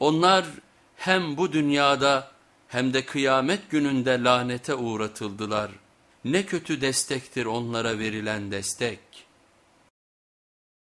Onlar hem bu dünyada hem de kıyamet gününde lanete uğratıldılar. Ne kötü destektir onlara verilen destek.